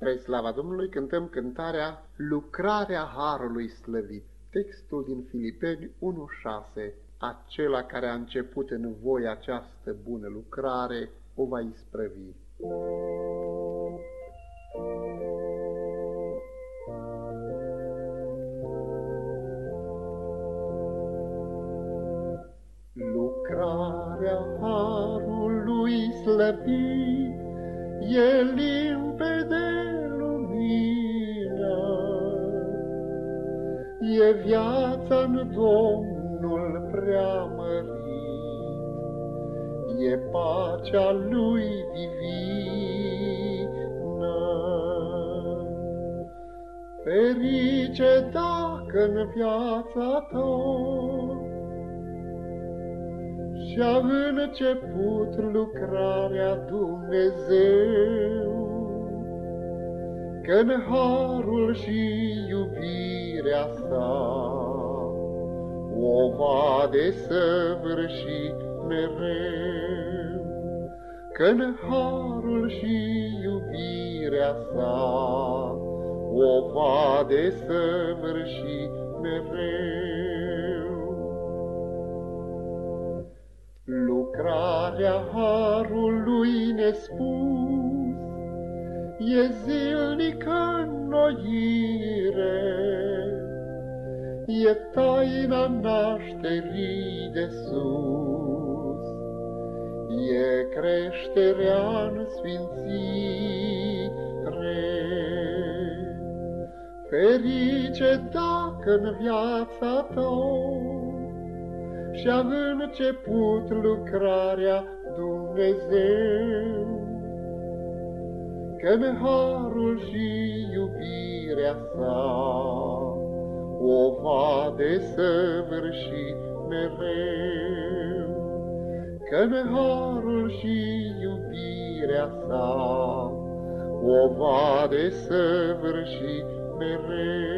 Spre slava Domnului cântăm cântarea Lucrarea Harului Slăvit. Textul din Filipeni 1.6 Acela care a început în voi această bună lucrare o va isprăvi. Lucrarea Harului Slăvit e E viața în Domnul preamărit, E pacea Lui divină. Ferice dacă în viața ta Și-a început lucrarea Dumnezeu, Că-n harul și iubirea sa o va desăvârși mereu. Că-n harul și iubirea sa o va desăvârși mereu. Lucrarea harului nespus e zilnică înnoire, e taina nașterii de sus, e creșterea în sfințire. Ferice dacă în viața ta și-a început lucrarea Dumnezeu, că-n harul și iubirea sa o va desăvârși mereu. Că-n harul și iubirea sa o va desăvârși mereu.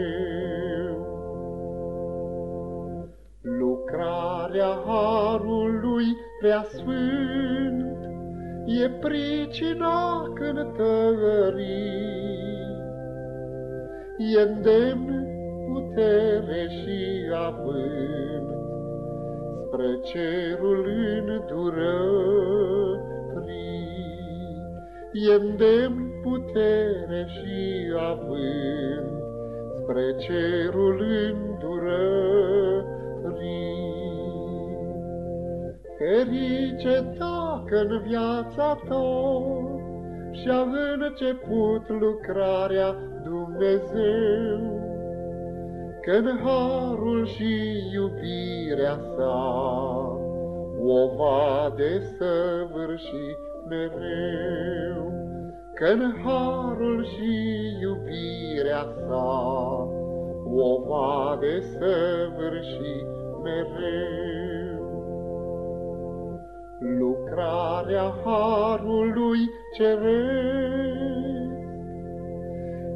Lucrarea harului prea sfânt e pricina cântării, e îndemn putere și avânt spre cerul îndurării. E îndemn putere și avânt spre cerul îndurării. Ferice dacă în viața ta și-a început lucrarea Dumnezeu, că-n harul și iubirea sa o va desăvârși mereu. Că-n harul și iubirea sa o va desăvârși mereu. Lucrarea Harului ceresc.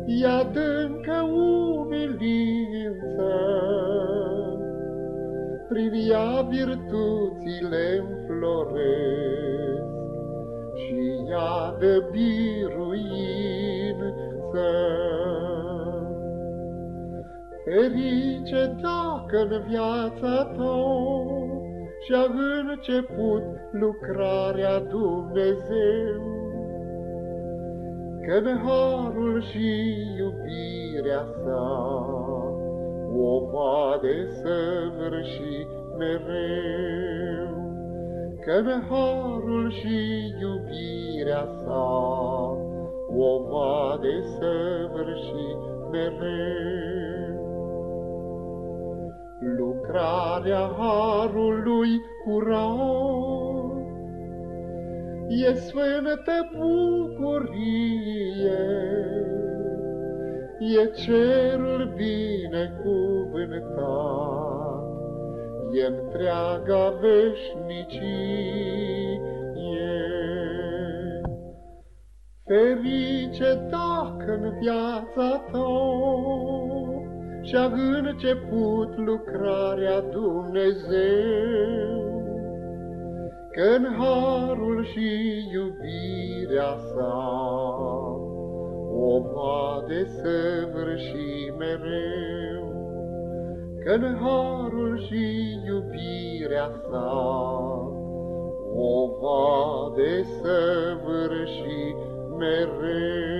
E adâncă umilință, prin ea virtuțile înfloresc. Și ea de biruință. Ferice dacă în viața ta și-a început lucrarea Dumnezeu. Că harul și iubirea sa o va desăvârși mereu. Că harul și iubirea sa o va desăvârși mereu lucrarea harului curat. E sfântă bucurie, e cerul binecuvântat, e întreaga veșnicie. Ferice dacă în viața ta și-a început lucrarea Dumnezeu, că-n harul și iubirea sa o va desăvârși mereu, Că-n harul și iubirea sa o va desăvârși mereu.